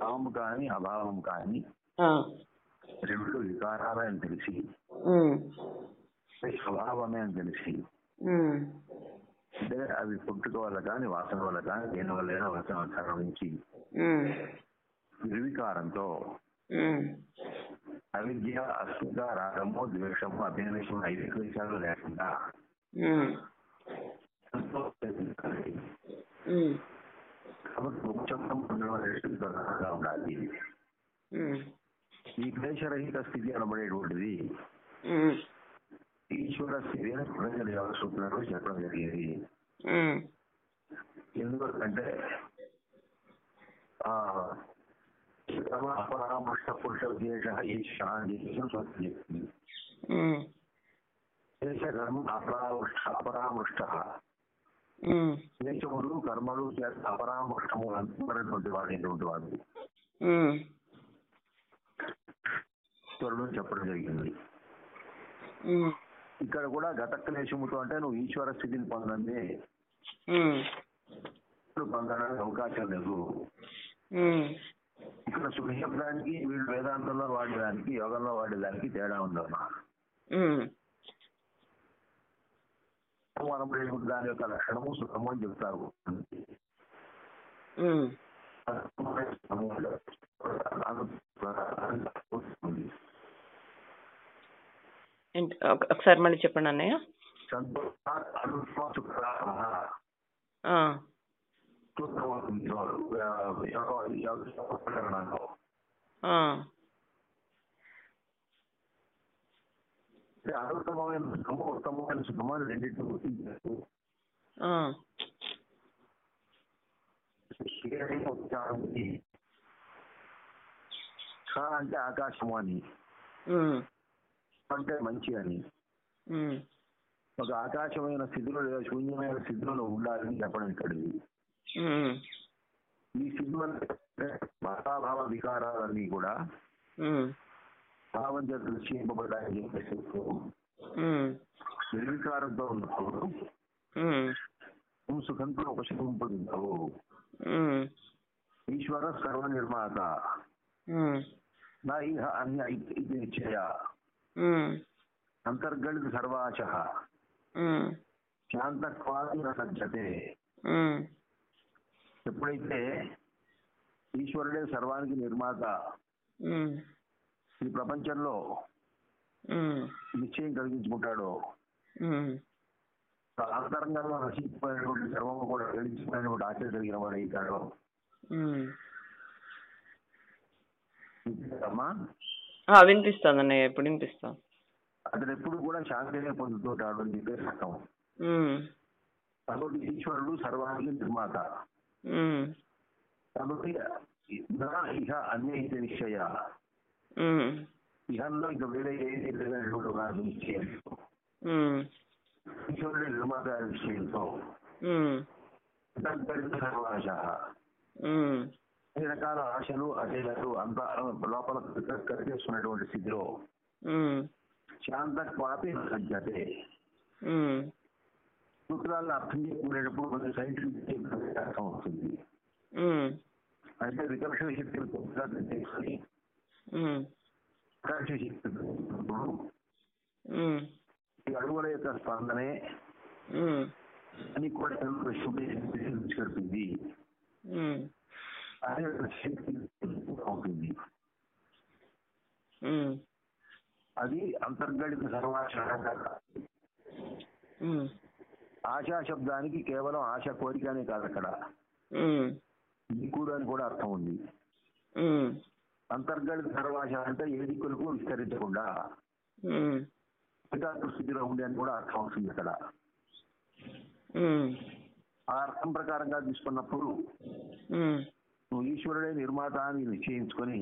భావం కానీ అభావం కానీ రెండు వికారాలే అని తెలిసి స్వభావమే అని తెలిసి అంటే అవి పుట్టుక వల్ల కానీ వాసన వల్ల కానీ దేని వల్ల వచన నుంచి నిర్వికారంతో అవిద్య అస్మిత రాగము ద్వేషము అభినవేశము ఐదు విషయాలు లేకుండా కాబట్టి ఉండాలి. ఈ క్లేశరహిత స్థితి అనబడేటువంటిది. ఈశ్వర స్థితి అని ప్రజల యోగ సూత్రంలో చెప్పడం జరిగింది. ఎందుకంటే అపరామృష్ట పురుష విశేష ఈశ్వర అని చెప్పి చెప్పింది. ఉమ్, దేశ కర్మ అపరామృష్ట అపరామృష్ట. దేశములు కర్మలు చేత అపరామృష్టము అనుకున్నటువంటి వాడు ఎటువంటి వాడు. అని చెప్పడం జరిగింది. ఇక్కడ కూడా గత క్లేశముతో అంటే నువ్వు ఈశ్వర స్థితిని పొందండి. ఉమ్, పొందడానికి అవకాశం లేదు. ఇక్కడ శుభశబ్దానికి వీళ్ళు వేదాంతంలో వాడేదానికి యోగంలో వాడేదానికి తేడా ఉందమ్మా ఉమ్, మనం దాని యొక్క లక్షణము సుఖము అని చెప్తారు ఒకసారి మళ్ళీ చెప్పండి అన్నయ్య ఆ, అనుత్తమమైన సుఖము ఉత్తమమైన అని రెండింటిని గుర్తించారు అంటే ఆకాశము అని. అంటే మంచి అని. ఒక ఆకాశమైన స్థితిలో లేదా శూన్యమైన స్థితిలో ఉండాలని చెప్పడం ఇక్కడిది. ఈ స్థితి అంటే భావాభావ వికారాలన్నీ కూడా భావం చేత ఉమ్, నిర్వికారంతో ఉన్నప్పుడు నువ్వు సుఖంతో ఈశ్వర సర్వ నిర్మాత నా ఇహ అన్య ఇది నిశ్చయ. ఉమ్, అంతర్గళిత సర్వాచ శాంతత్వాది సజ్జతే ఉమ్, ఎప్పుడైతే ఈశ్వరుడే సర్వానికి నిర్మాత ఈ ప్రపంచంలో నిశ్చయం కలిగించుకుంటాడో. అంతరంగంలో నశించిపోయినటువంటి సర్వము కూడా గెలిచిపోయినటువంటి ఆశ కలిగిన వాడు అవుతాడో అన్నయ్య ఇప్పుడు వినిపిస్తాం అతను ఎప్పుడు కూడా శాంతినే పొందుతుంటాడు అని చెప్పేసి అర్థం. ఉమ్, కాబట్టి ఈశ్వరుడు సర్వానికి నిర్మాత. కాబట్టి ఇహ అన్య ఇది నిశ్చయ. ఇహంలో ఇంకా వేరే ఏది ఒక నిశ్చయం ఉమ్, ఈశ్వరుడి నిర్మాత ఉమ్, అన్ని రకాల ఆశలు అజయాలు అంత లోపల కరిగేస్తున్నటువంటి స్థితిలో శాంత క్వాపి సజ్జతే సూత్రాలను అర్థం చేసుకునేటప్పుడు కొంచెం సైంటిఫిక్ అర్థం అవుతుంది అంటే శక్తిని కొద్దిగా తీసుకుని ఈ అడుగుల యొక్క స్పందనే అని కూడా అదే శక్తి అవుతుంది. అది అంతర్గళిత సర్వాచరణ ఉమ్, ఆశా శబ్దానికి కేవలం ఆశ కోరిక అనే కాదు అక్కడ. దిక్కుడు అని కూడా అర్థం ఉంది. ఉమ్, అంతర్గళిత సర్వాశ అంటే ఏ దిక్కులకు విస్తరించకుండా స్థితిలో ఉండే అని కూడా అర్థం అవుతుంది అక్కడ. ఉమ్, ఆ అర్థం ప్రకారంగా తీసుకున్నప్పుడు నువ్వు ఈశ్వరుడే నిర్మాత అని నిశ్చయించుకొని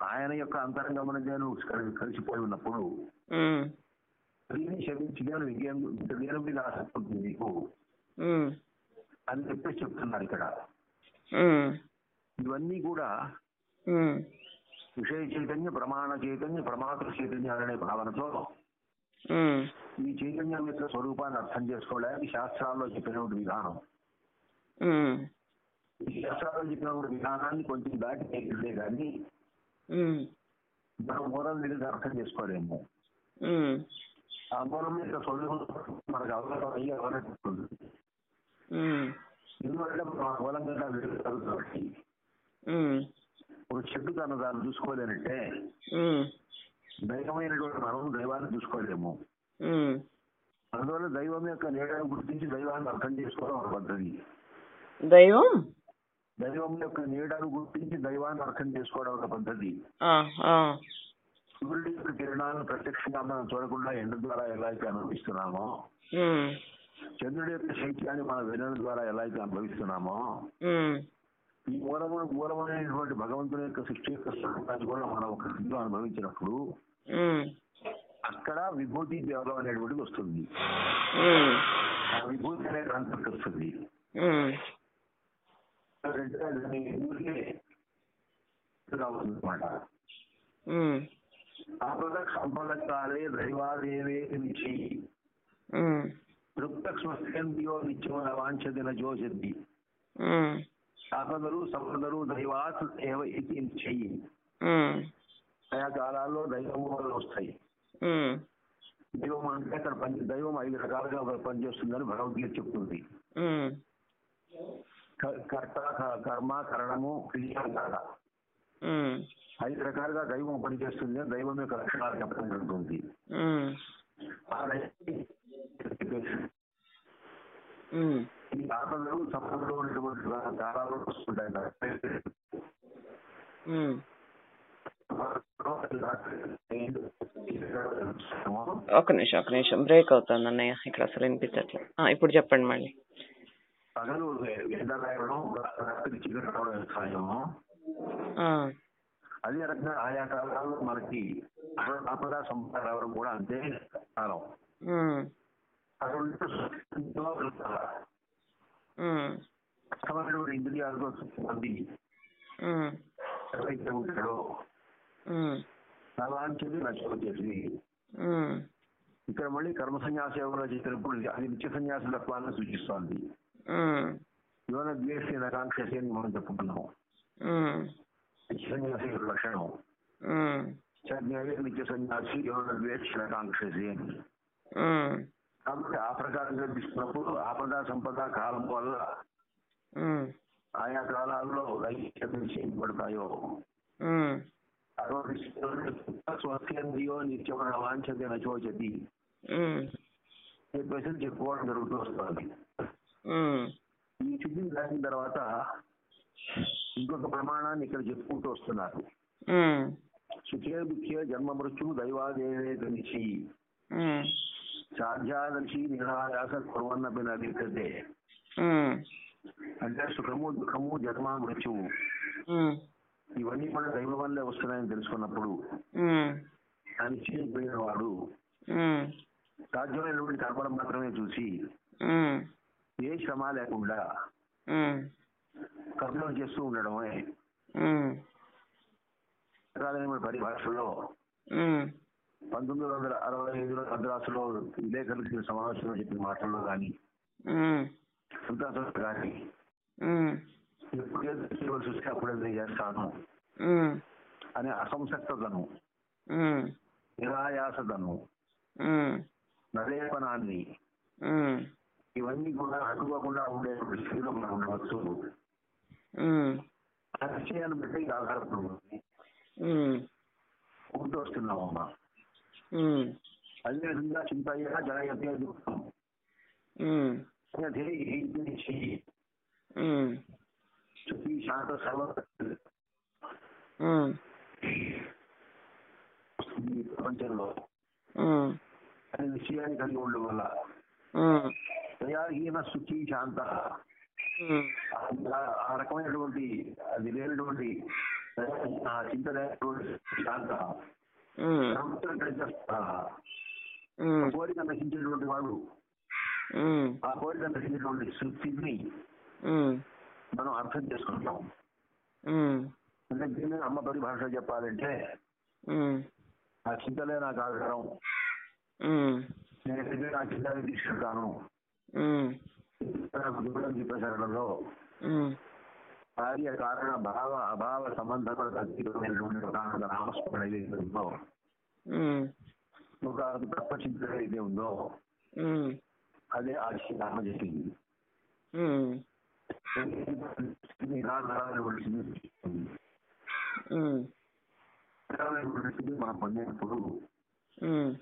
ఆయన యొక్క అంతరంగమనగా నువ్వు కలి- కలిసిపోయి ఉన్నప్పుడు దీన్ని దీని మీద ఆసక్తి ఉంటుంది నీకు. అని చెప్పేసి చెప్తున్నారు ఇక్కడ. ఇవన్నీ కూడా విషయ చైతన్య ప్రమాణ చైతన్య ప్రమాత చైతన్య అనే భావనతో ఈ చైతన్యం యొక్క స్వరూపాన్ని అర్థం చేసుకోవడానికి శాస్త్రాల్లో చెప్పినటువంటి విధానం. ఈ శాస్త్రాలు చెప్పినప్పుడు విధానాన్ని కొంచెం దాటి ఎక్కితే కానీ మనం మూలం మీద అర్థం చేసుకోలేము. ఆ మూలం మీద చదువు మనకు అవగాహన అయ్యి ఉమ్, ఎందుకంటే మనం ఆ ఒక చెట్టు తను దాన్ని చూసుకోలేనంటే దైవమైనటువంటి మనం దైవాన్ని చూసుకోలేము. అందువల్ల దైవం యొక్క నీడను గుర్తించి దైవాన్ని అర్థం చేసుకోవడం ఒక పద్ధతి. దైవం? దైవం యొక్క నీడను గుర్తించి దైవాన్ని అర్థం చేసుకోవడం ఒక పద్ధతి. సూర్యుడి యొక్క కిరణాలను ప్రత్యక్షంగా మనం చూడకుండా ఎండ ద్వారా ఎలా అయితే అనుభవిస్తున్నామో చంద్రుడి యొక్క శైత్యాన్ని మన వెనుల ద్వారా ఎలా అయితే అనుభవిస్తున్నామో ఈ మూలము మూలమైనటువంటి భగవంతుని యొక్క సృష్టి యొక్క స్వరూపాన్ని కూడా మనం ఒక స్థితిలో అనుభవించినప్పుడు అక్కడ విభూతి దేవతం అనేటువంటిది వస్తుంది. ఆ విభూతి అనే కాన్సెప్ట్ వస్తుంది. ఆపద సంపద కాలే దైవాదేవే నుంచి ఉమ్, వృత్తక్ష్మస్కందియో నిత్యమున వాంఛదిన జోషద్ది ఆపదలు సంపదలు దైవాత్ ఏవ ఇది చెయ్యి. ఆయా కాలాల్లో దైవం వల్ల వస్తాయి. దైవం అంటే అక్కడ పని దైవం ఐదు రకాలుగా పనిచేస్తుందని భగవద్గీత చెప్తుంది. కర్త కర్మ కరణము క్రియాకార ఉమ్, ఐదు రకాలుగా దైవం పనిచేస్తుంది దైవం యొక్క లక్షణాలు చెప్పడం జరుగుతుంది ఆ దైవం ఈ ఆపదలు సంపదలు ఉన్నటువంటి కాలాల్లో వస్తుంటాయి. ఒక నిమిషం ఒక నిమిషం. బ్రేక్ అవుతుంది అన్నయ్య. ఇక్కడ అసలు వినిపించట్లే. ఆ, ఇప్పుడు చెప్పండి మళ్ళీ. పగలు ఎండ రాయడం రాత్రి చీకటి రావడం అదే రకంగా ఆయా కాలాల్లో మనకి ఆపద సంపద రావడం కూడా అంతే కాలం. అటువంటి ఇంద్రియాలతో మంది ఉమ్, ఎవరైతే ఉంటాడో ఉమ్, అలాంటిది నచ్చవచ్చేసి ఉమ్, ఇక్కడ మళ్ళీ కర్మ సన్యాస యోగంలో చేసినప్పుడు అది నిత్య సన్యాస తత్వాన్ని సూచిస్తోంది. యోన ద్వేషి నకాంక్షసి అని మనం చెప్పుకున్నాం నిత్య సన్యాసి లక్షణం. నిత్య సన్యాసి యోన ద్వేషి నకాంక్షసి అని. కాబట్టి ఆ ప్రకారంగా తీసుకున్నప్పుడు ఆపద సంపద కాలం వల్ల ఆయా కాలాల్లో చేయబడతాయో ఉమ్, అటువంటి స్వస్యందియో నిత్యం వాంఛతే నచోచతి ఉమ్, చెప్పేసి చెప్పుకోవడం జరుగుతూ వస్తుంది. ఈ స్థితిని దాటిన తర్వాత ఇంకొక ప్రమాణాన్ని ఇక్కడ చెప్పుకుంటూ వస్తున్నారు. సుఖే దుఃఖే జన్మ మృత్యు దైవాదేవే తెలిసి సాధ్యాదర్శి నిరాయాస కుర్వన్నపి నదికతే అంటే సుఖము దుఃఖము జన్మ మృత్యువు. ఇవన్నీ కూడా దైవం వల్లే వస్తున్నాయని తెలుసుకున్నప్పుడు ఉమ్, అనిశ్చయిపోయిన వాడు సాధ్యమైనటువంటి కర్మలు మాత్రమే చూసి ఏ శ్రమ లేకుండా కర్మలు చేస్తూ ఉండడమే. రకాలైన పరిభాషలో పంతొమ్మిది వందల అరవై ఐదులో మద్రాసులో విలేకరులకి సమావేశంలో చెప్పిన మాటల్లో కానీ ఉమ్, సంతాసం కానీ ఉమ్, ఎప్పుడు ఏది చేయవలసి వస్తే అప్పుడే నేను చేస్తాను అనే అసంసక్తతను ఉమ్, నిరాయాసతను నరేపనాన్ని ఇవన్నీ కూడా అడ్డుకోకుండా ఉండే స్థితిలో మనం ఉండవచ్చు. నిశ్చయాన్ని బట్టి ఆధారపడి ఉంటుంది ఉంటూ వస్తున్నామమ్మా అదేవిధంగా చింతయ్య జనయతే దుఃఖం శాంత సర్వ ప్రపంచంలో. అనే విషయాన్ని కలిగి ఉండడం వల్ల. దయాహీన శుచి శాంత. ఆ- రకమైనటువంటి అది లేనటువంటి చింత లేనటువంటి శాంత. కోరిక నశించేటువంటి వాడు ఆ కోరిక నశించేటువంటి స్థితిని మనం అర్థం చేసుకుంటాం. అంటే దీన్ని అమ్మ పరిభాష చెప్పాలంటే ఆ చింతలే నాకు ఆధారం నేను నా చింతని తీసుకెళ్తాను ఉమ్, నాకు దూరం ఉమ్, కార్య కారణ భావ అభావ సంబంధపడ అతీతమైనటువంటి ఒక తత్వచింతన ఏదైతే ఉందో. అదే నామ చెప్పింది ఉమ్, మనం పొందినప్పుడు ఉమ్,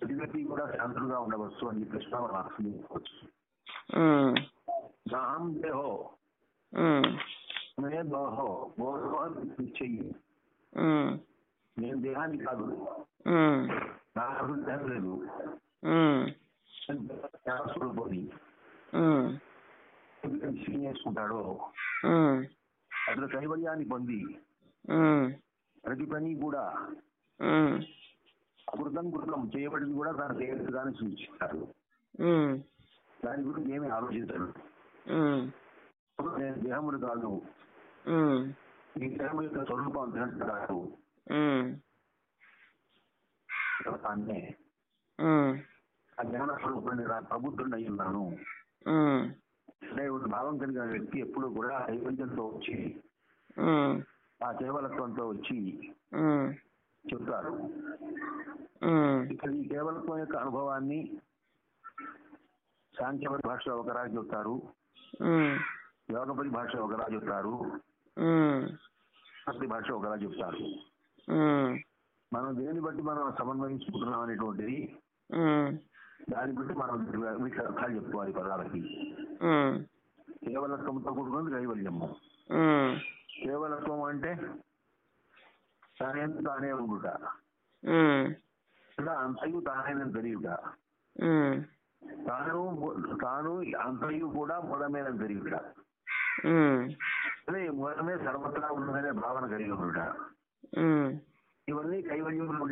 ప్రతి వ్యక్తి కూడా శాంతులుగా ఉండవచ్చు అని చెప్పేసి మనం అర్థం చేసుకోవచ్చు. ఉమ్, నాహం దేహో. ఉమ్, మే దోహో బోధో చెయ్యి ఉమ్, నేను దేహాన్ని కాదు ఉమ్, నా అసలు దేహం లేదు ఉమ్, స్వరూపది ఉమ్, సీన్ చేసుకుంటాడో ఉమ్, అతను కైవల్యాన్ని పొంది ప్రతి పని కూడా కృతం కృతం చేయబడింది కూడా తన దేహంగానే సూచిస్తారు దాని గురించి ఏమీ ఆలోచించరు ఉమ్, నేను దేహముడు కాదు తానే ఉమ్, ఆ జ్ఞాన ప్రబుద్ధుడిని అయి ఉన్నాను ఒక భావం కలిగిన వ్యక్తి ఎప్పుడు కూడా ఐవంజంతో వచ్చి ఆ కేవలత్వంతో వచ్చి చెప్తారు. ఇక్కడ ఈ కేవలత్వం యొక్క అనుభవాన్ని సాంఖ్యపరి భాష ఒకరా చెప్తారు. యోగ పరిభాష ఒకరా చెప్తారు. భక్తి భాష ఒకరా చెప్తారు. మనం దేని బట్టి మనం సమన్వయించుకుంటున్నాం అనేటువంటిది దాన్ని బట్టి మనం వీటి అర్థాలు చెప్పుకోవాలి పదాలకి. కేవలత్వంతో కూడుకున్నది కైవల్యము. కేవలత్వం అంటే తానే తానే ఉండుట. అంతయు తానేనని తెలియట. తాను తాను అంతయు కూడా మూలమేనని తెలియట. అదే మూలమే సర్వత్రా ఉన్నదనే భావన కలిగి ఉండుట ఇవన్నీ కైవల్యంలో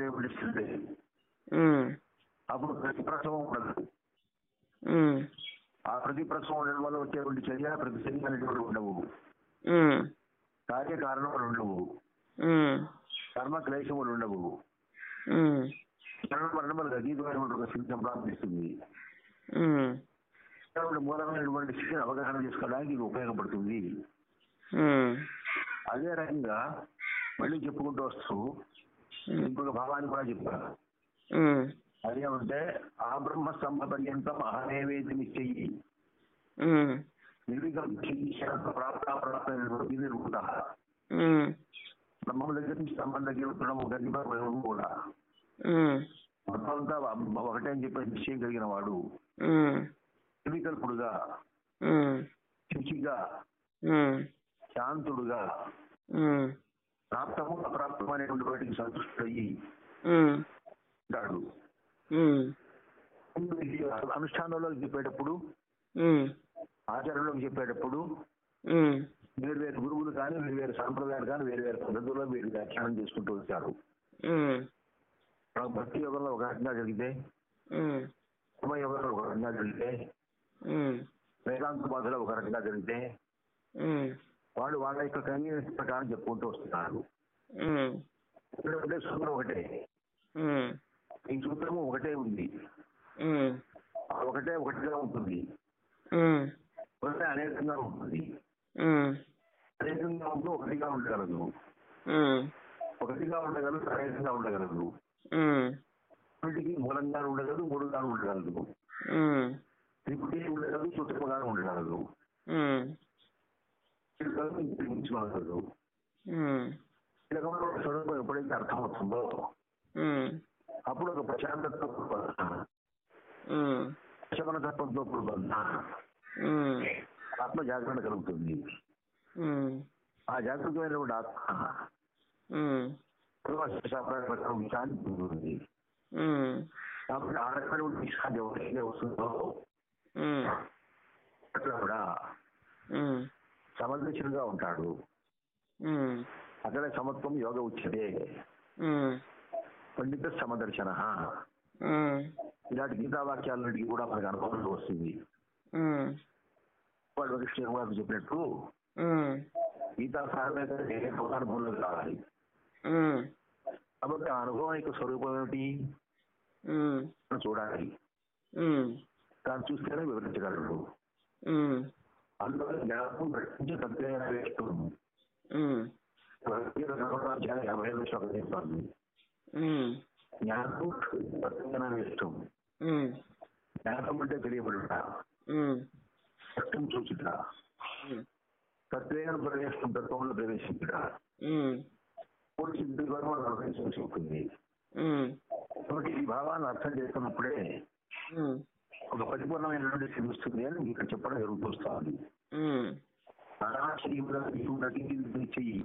ఉమ్, అప్పుడు ప్రతి ప్రసవం ఉండదు ఆ ప్రతి ప్రసవం ఉండడం వల్ల వచ్చేటువంటి చర్య ప్రతి చర్య అనేటువంటి ఉండవు కార్యకారణములు ఉండవు. కర్మ క్లేశములు ఉండవు. మరణ మరణములకు అతీతమైనటువంటి ఒక స్థితి ప్రాప్తిస్తుంది. మూలమైనటువంటి స్థితిని అవగాహన చేసుకోవడానికి ఇది ఉపయోగపడుతుంది. అదే రకంగా మళ్ళీ చెప్పుకుంటూ వస్తూ ఇంకొక భావాన్ని కూడా చెప్పారు అదేమంటే ఆ బ్రహ్మ స్తంభ పర్యంతం అహమేవేది నిశ్చయి ఉమ్, నిర్వికల్ప ప్రాప్తాప్రాప్తమైనటువంటి నిరుకుట ఉమ్, బ్రహ్మం దగ్గర నుంచి స్తంభం దగ్గర ఉండడం ఒకటి మేము కూడా. మొత్తం అంతా ఒకటే అని చెప్పే నిశ్చయం కలిగిన వాడు. నిర్వికల్పుడుగా శుచిగా శాంతుడుగా ప్రాప్తము అప్రాప్తము అనేటువంటి వాటికి సంతృష్టి ఉంటాడు. ఉమ్, ఇది అనుష్ఠానంలో చెప్పేటప్పుడు ఆచరణలో చెప్పేటప్పుడు వేరు వేరు గురువులు కానీ వేరు వేరు సాంప్రదాయాలు కానీ వేరు వేరు పద్ధతుల్లో వీరు వ్యాఖ్యానం చేసుకుంటూ వచ్చారు. భక్తి యోగంలో ఒక రకంగా జరిగితే యోగంలో ఒక రకంగా జరిగితే వేదాంత బాధలో ఒక రకంగా జరిగితే వాళ్ళు వాళ్ళ యొక్క కన్వీనియన్స్ ప్రకారం చెప్పుకుంటూ వస్తున్నారు. ఒకటే సూత్రం ఒకటే. ఈ సూత్రము ఒకటే ఉంది. ఒకటే ఒకటిగా ఉంటుంది. ఒకటే అనేకంగా ఉంటుంది. అనేకంగా ఉంటూ ఒకటిగా ఉండగలదు. ఒకటిగా ఉండగలదు అనేకంగా ఉండగలదు. వీటికి మూలంగా ఉండగలదు మూడుగా ఉండగలదు. త్రిపుటి ఉండగలదు సూత్రముగా ఉండగలదు. ఈ రకమైన స్వరూపం ఎప్పుడైతే అర్థమవుతుందో అప్పుడు ఒక ప్రశాంతతో శమన తత్వంతో ఉమ్, ఆత్మ జాగ్రత్త కలుగుతుంది. ఆ జాగృతమైనటువంటి ఆత్మ విషయాన్ని పొందుతుంది. కాబట్టి ఆ రకమైన వస్తుందో అట్లా కూడా సమదర్శులుగా ఉంటాడు. అక్కడ సమత్వం యోగ ఉచ్యతే. పండిత సమదర్శన. ఇలాంటి గీతావాక్యాలన్నిటికీ కూడా మనకు అనుభవంలో వస్తుంది. కృష్ణ గారు చెప్పినట్టు గీతా అనుభవంలో కావాలి కాబట్టి ఆ అనుభవం యొక్క స్వరూపం ఏమిటి? చూడాలి. దాన్ని చూస్తేనే వివరించగలడు. అందువల్ల జ్ఞానం ప్రశ్నించి తత్వేన వేస్తుంది యాభై ఐదు శ్లోకం చెప్తాను జ్ఞానం తత్వేన వేష్టం జ్ఞానం అంటే తెలియబడుట. సత్యం చూచుట. తత్వేన ప్రవేశం తత్వంలో ప్రవేశించుట. సిద్ధి ద్వారా మనం కాబట్టి ఈ భావాన్ని అర్థం చేసుకున్నప్పుడే ఉమ్, ఒక పరిపూర్ణమైనటువంటి వస్తుంది అని ఇక్కడ చెప్పడం జరుగుతుంది ఉమ్, నటించి చెయ్యి.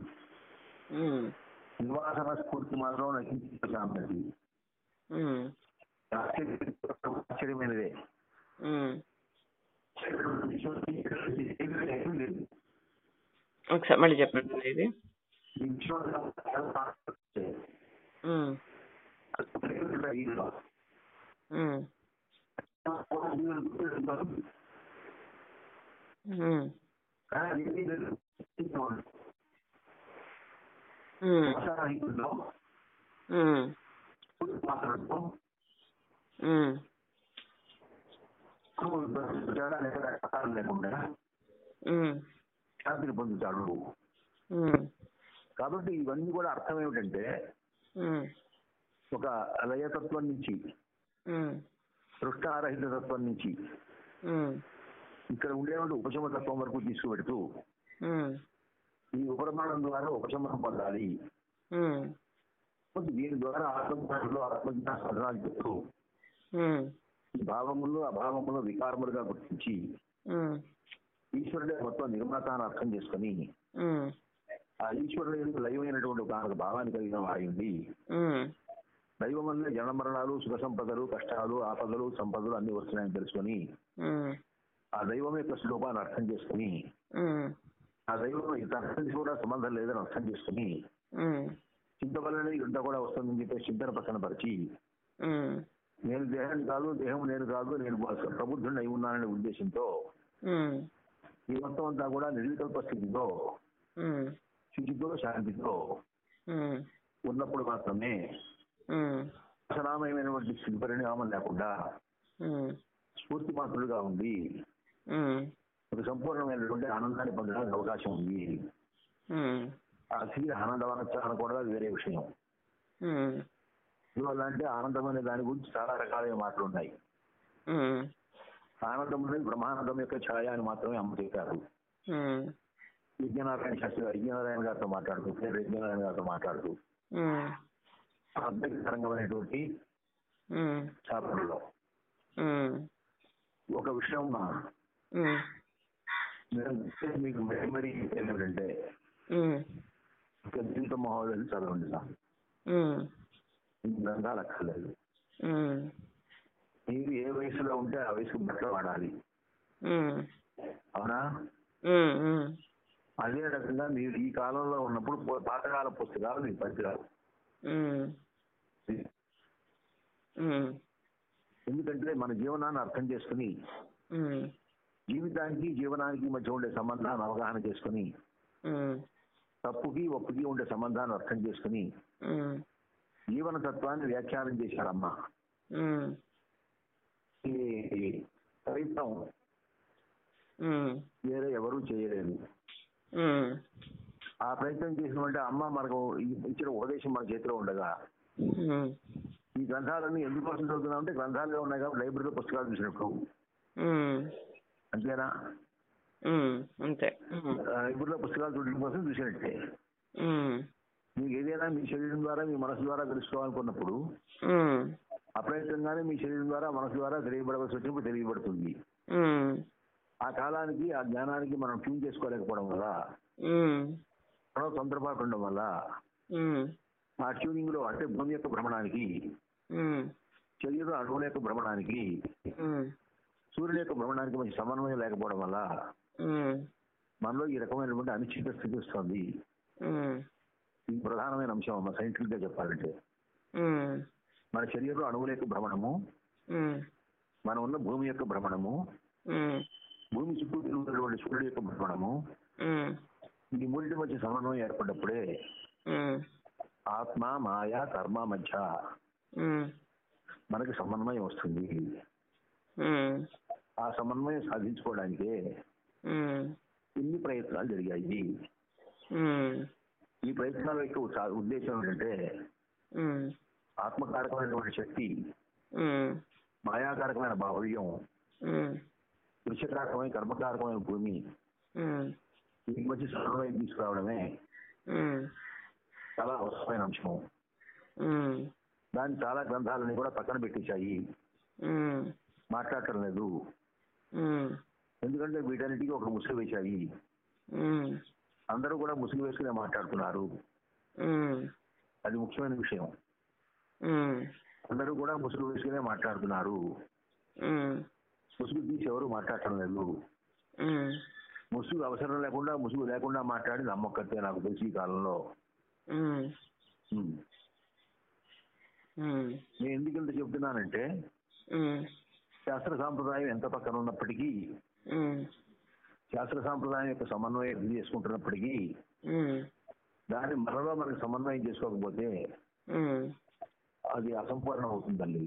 నివాసన స్ఫూర్తి మాత్రం నటించి ఉమ్, ఆశ్చర్యమైనదే. ఒకసారి మళ్ళీ చెప్పండి ఇది. ఉమ్, ఉమ్, ఉమ్, ఉమ్, ఉమ్, లేకుండా ఉమ్, శాంతిని పొందుతాడు ఉమ్, కాబట్టి ఇవన్నీ కూడా అర్థం ఏమిటంటే ఉమ్, ఒక లయతత్వం నుంచి ఉమ్, సృష్టారహిత తత్వం నుంచి ఇక్కడ ఉండేటువంటి ఉపశమ తత్వం వరకు తీసుకువెడుతూ ఈ ఉపరమణం ద్వారా ఉపశమనం పొందాలి. దీని ద్వారా ఆత్మజ్ఞానంలో ఆత్మజ్ఞాన సాధనాలు చెప్తూ ఈ భావములు అభావములు వికారములుగా గుర్తించి ఈశ్వరుడే మొత్తం నిర్మాత అని అర్థం చేసుకుని ఆ ఈశ్వరుడు లయమైనటువంటి ఒక భావాన్ని కలిగిన వాయుంది దైవం వల్ల జన మరణాలు సుఖ సంపదలు కష్టాలు ఆపదలు సంపదలు అన్ని వస్తున్నాయని తెలుసుకొని ఆ దైవం యొక్క స్వరూపాన్ని అర్థం చేసుకుని ఆ దైవం ఇతరులకి కూడా సంబంధం లేదని అర్థం చేసుకుని చింత వల్లనే యుద్ధ కూడా వస్తుందని చెప్పి చింతన పక్కన పరిచి ఉమ్, నేను దేహాన్ని కాదు దేహం నేను కాదు నేను ప్రబుద్ధుడిని అయి ఉన్నాననే ఉద్దేశంతో ఈ మొత్తం అంతా కూడా నిర్వికల్ప స్థితితో శుచితో శాంతితో ఉన్నప్పుడు మాత్రమే స్థితి పరిణామం లేకుండా స్ఫూర్తి మాత్రుడుగా ఉంది ఒక సంపూర్ణమైనటువంటి ఆనందాన్ని పొందడానికి అవకాశం ఉంది. ఆ స్థితి ఆనందం అనొచ్చా అనకూడదు అది వేరే విషయం. ఇవాళ అంటే ఆనందం అనే దాని గురించి చాలా రకాలైన మాటలు ఉన్నాయి. ఆనందం అనేది బ్రహ్మానందం యొక్క ఛాయ అని మాత్రమే అమ్మ చెప్పారు. విజ్ఞానారాయణ శాస్త్రి గారు విజ్ఞానారాయణ గారితో మాట్లాడుతూ విజ్ఞానారాయణ గారితో మాట్లాడుతూ. శాస్త్రంలో ఉమ్, ఒక విషయం నేను మీకు మరీ ఒక జీవిత మహోదయం చదవండి గ్రంథాలు అక్కర్లేదు. మీరు ఏ వయసులో ఉంటే ఆ వయసుకు బట్టలు వాడాలి. అవునా? అదే రకంగా మీరు ఈ కాలంలో ఉన్నప్పుడు పాతకాల పుస్తకాలు మీకు పనికిరావు ఉమ్, ఎందుకంటే మన జీవనాన్ని అర్థం చేసుకుని జీవితానికి జీవనానికి మధ్య ఉండే సంబంధాన్ని అవగాహన చేసుకుని తప్పుకి ఒప్పుకి ఉండే సంబంధాన్ని అర్థం చేసుకుని జీవన తత్వాన్ని వ్యాఖ్యానం చేశారమ్మా ఈ ప్రయత్నం వేరే ఎవరూ చేయలేదు. ఆ ప్రయత్నం చేసినటువంటి అమ్మ మనకు ఇచ్చిన ఉపదేశం మన చేతిలో ఉండగా. ఈ గ్రంథాలన్నీ ఎందుకోసం చదువుతున్నాం అంటే గ్రంథాలుగా ఉన్నాయి కాబట్టి లైబ్రరీలో పుస్తకాలు చూసినప్పుడు. అంతేనా? అంతే. లైబ్రరీలో పుస్తకాలు చూడడం కోసం చూసినట్టే. మీకు ఏదైనా మీ శరీరం ద్వారా మీ మనసు ద్వారా తెలుసుకోవాలనుకున్నప్పుడు అప్రయత్నంగానే మీ శరీరం ద్వారా మనసు ద్వారా తెలియబడవలసి వచ్చినప్పుడు తెలియబడుతుంది. ఆ కాలానికి ఆ జ్ఞానానికి మనం ట్యూన్ చేసుకోలేకపోవడం వల్ల మనం తొందరపాటు ఉండడం వల్ల ఆ ట్యూనింగ్లో అంటే భూమి యొక్క భ్రమణానికి శరీరం అణువుల యొక్క భ్రమణానికి సూర్యుని యొక్క భ్రమణానికి మంచి సమన్వయం లేకపోవడం వల్ల మనలో ఈ రకమైనటువంటి అనిశ్చిత స్థితి వస్తుంది. ఇది ప్రధానమైన అంశం అమ్మ సైంటిఫిక్గా చెప్పాలంటే మన శరీరంలో అణువుల యొక్క భ్రమణము మనం ఉన్న భూమి యొక్క భ్రమణము భూమి చుట్టూ తిరుగుతున్నటువంటి సూర్యుడి యొక్క భ్రమణము ఈ మూడింటి మధ్య సమన్వయం ఏర్పడినప్పుడే ఆత్మ మాయ కర్మ మధ్య మనకి సమన్వయం వస్తుంది. ఆ సమన్వయం సాధించుకోవడానికే ఇన్ని ప్రయత్నాలు జరిగాయి. ఈ ప్రయత్నాల యొక్క ఉద్దేశం ఏంటంటే ఆత్మకారకమైనటువంటి శక్తి మాయాకారకమైన బాహుళ్యం దృశ్యకారకమైన కర్మకారకమైన భూమి మధ్య సమన్వయం తీసుకురావడమే. చాలా అవసరమైన అంశం దాన్ని చాలా గ్రంథాలని కూడా పక్కన పెట్టేశాయి. ఉమ్, మాట్లాడటం లేదు. ఎందుకంటే వీటన్నిటికీ ఒక ముసుగు వేశాయి. అందరూ కూడా ముసుగు వేసుకునే మాట్లాడుతున్నారు. అది ముఖ్యమైన విషయం. అందరూ కూడా ముసుగు వేసుకునే మాట్లాడుతున్నారు. ముసుగు తీసి ఎవరు మాట్లాడటం లేదు. ముసుగు అవసరం లేకుండా ముసుగు లేకుండా మాట్లాడి నమ్మకత్తే నాకు తెలిసి ఈ కాలంలో. నేను ఎందుకు ఇంత చెప్తున్నానంటే శాస్త్ర సాంప్రదాయం ఎంత పక్కన ఉన్నప్పటికీ శాస్త్ర సాంప్రదాయం యొక్క సమన్వయం చేసుకుంటున్నప్పటికీ దాన్ని మనలో మనకి సమన్వయం చేసుకోకపోతే అది అసంపూర్ణం అవుతుందండి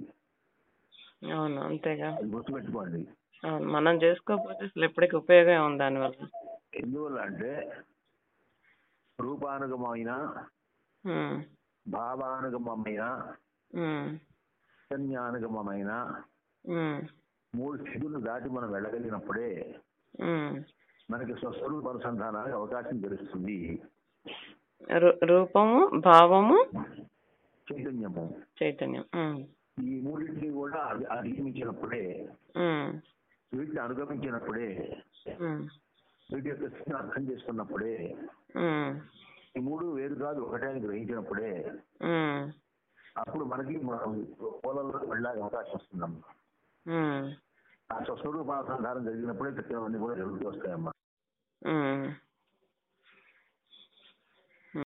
అవును అంతేగా. అది గుర్తుపెట్టుకోండి. మనం చేసుకోకపోతే అసలు ఎప్పటికి ఉపయోగం ఉంది దానివల్ల. ఎందువల్ల అంటే రూపానుగమైన చైతన్యానుగమమైన ఉమ్, మూడు స్థితులు దాటి మనం వెళ్ళగలిగినప్పుడే. మనకి స్వస్వరూప అనుసంధానానికి అవకాశం తెలుస్తుంది రూపము భావము చైతన్యము. చైతన్యం. ఈ మూడింటిని కూడా అధి- అధిగమించినప్పుడే వీటిని అనుగమించినప్పుడే వీటి యొక్క స్థితిని అర్థం చేసుకున్నప్పుడే ఈ మూడు వేరు కాదు ఒకటే అని గ్రహించినప్పుడే అప్పుడు మనకి మనం పొలంలో వెళ్ళడానికి అవకాశం వస్తుందమ్మా. ఆ స్వస్వరూపానుసంధానం జరిగినప్పుడే తక్కినవన్నీ కూడా జరుగుతూ వస్తాయమ్మా.